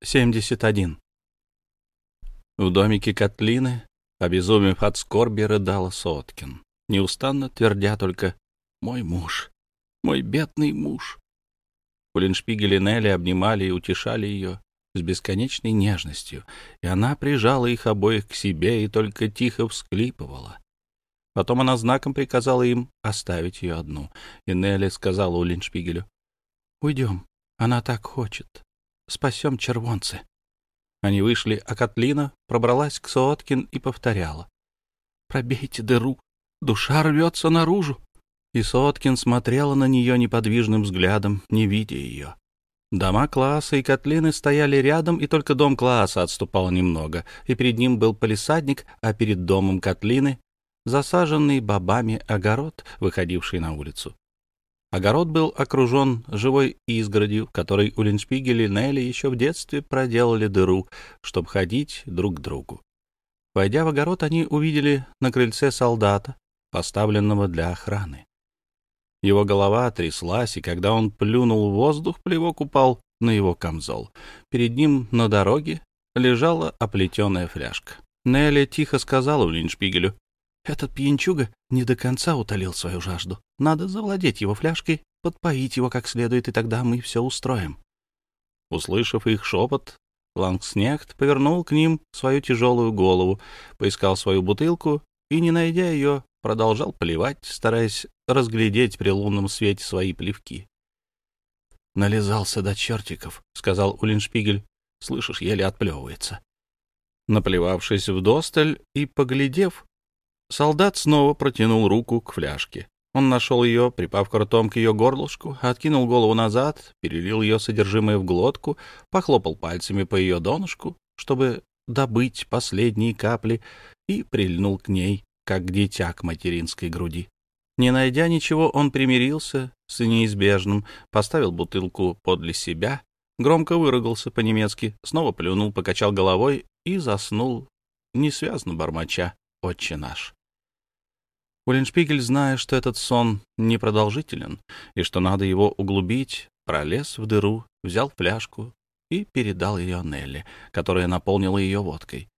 71. В домике Котлины, обезумев от скорби, рыдала Соткин, неустанно твердя только «Мой муж, мой бедный муж». Улиншпигель и Нелли обнимали и утешали ее с бесконечной нежностью, и она прижала их обоих к себе и только тихо всклипывала. Потом она знаком приказала им оставить ее одну, и Нелли сказала Улиншпигелю «Уйдем, она так хочет» спасем червонцы. Они вышли, а Котлина пробралась к Сооткин и повторяла. «Пробейте дыру, душа рвется наружу». И Сооткин смотрела на нее неподвижным взглядом, не видя ее. Дома Класса и Котлины стояли рядом, и только дом Класса отступал немного, и перед ним был полисадник, а перед домом Котлины — засаженный бобами огород, выходивший на улицу. Огород был окружен живой изгородью, в которой Уллиншпигель и Нелли еще в детстве проделали дыру, чтобы ходить друг к другу. Войдя в огород, они увидели на крыльце солдата, поставленного для охраны. Его голова тряслась, и когда он плюнул в воздух, плевок упал на его камзол. Перед ним на дороге лежала оплетенная фляжка. Нелли тихо сказала Уллиншпигелю, этот пьянчуга не до конца утолил свою жажду. Надо завладеть его фляжкой, подпоить его как следует, и тогда мы все устроим. Услышав их шепот, Лангснехт повернул к ним свою тяжелую голову, поискал свою бутылку и, не найдя ее, продолжал плевать, стараясь разглядеть при лунном свете свои плевки. «Нализался до чертиков», — сказал Улиншпигель. «Слышишь, еле отплевывается». Наплевавшись в досталь и поглядев, Солдат снова протянул руку к фляжке. Он нашел ее, припав ртом к ее горлышку, откинул голову назад, перелил ее содержимое в глотку, похлопал пальцами по ее донышку, чтобы добыть последние капли, и прильнул к ней, как дитя к материнской груди. Не найдя ничего, он примирился с неизбежным, поставил бутылку подле себя, громко выругался по-немецки, снова плюнул, покачал головой и заснул, несвязно бормоча «Отче наш». Уллиншпигель, зная, что этот сон непродолжителен и что надо его углубить, пролез в дыру, взял фляжку и передал ее Нелли, которая наполнила ее водкой.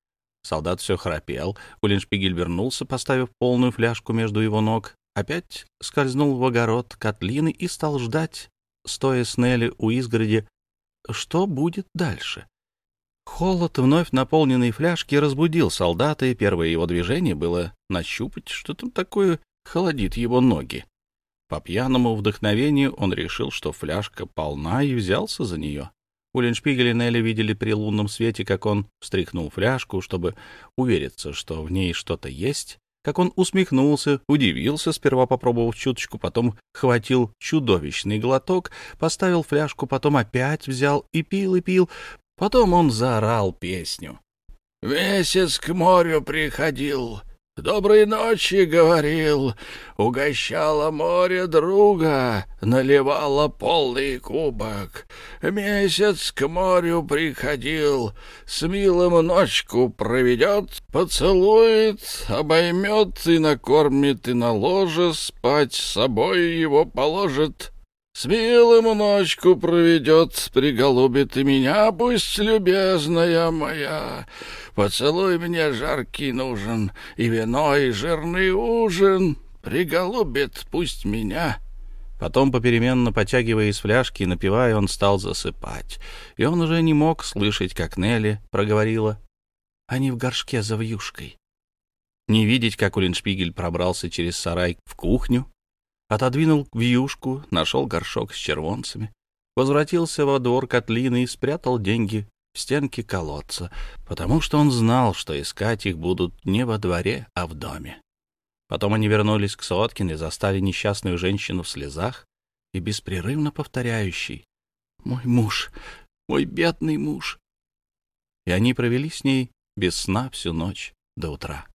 Солдат все храпел, Уллиншпигель вернулся, поставив полную фляжку между его ног, опять скользнул в огород котлины и стал ждать, стоя с Нелли у изгороди, что будет дальше. Холод вновь наполненной фляжки разбудил солдата, и первое его движение было нащупать, что там такое холодит его ноги. По пьяному вдохновению он решил, что фляжка полна, и взялся за нее. Уллиншпигель и Нелли видели при лунном свете, как он встряхнул фляжку, чтобы увериться, что в ней что-то есть, как он усмехнулся, удивился, сперва попробовав чуточку, потом хватил чудовищный глоток, поставил фляжку, потом опять взял и пил, и пил, Потом он заорал песню. «Месяц к морю приходил, доброй ночи говорил, угощало море друга, наливало полный кубок. Месяц к морю приходил, с милым ночку проведет, поцелует, обоймет и накормит, и на ложе спать с собой его положит». С милым ночку проведет, приголубит и меня, пусть любезная моя. Поцелуй мне жаркий нужен, и вино, и жирный ужин. Приголубит пусть меня». Потом, попеременно потягивая из фляжки и напивая, он стал засыпать. И он уже не мог слышать, как Нелли проговорила. «Они в горшке за вьюшкой». Не видеть, как Улиншпигель пробрался через сарай в кухню, отодвинул вьюшку, нашел горшок с червонцами, возвратился во двор котлины и спрятал деньги в стенке колодца, потому что он знал, что искать их будут не во дворе, а в доме. Потом они вернулись к Соткин и застали несчастную женщину в слезах и беспрерывно повторяющей «Мой муж, мой бедный муж». И они провели с ней без сна всю ночь до утра.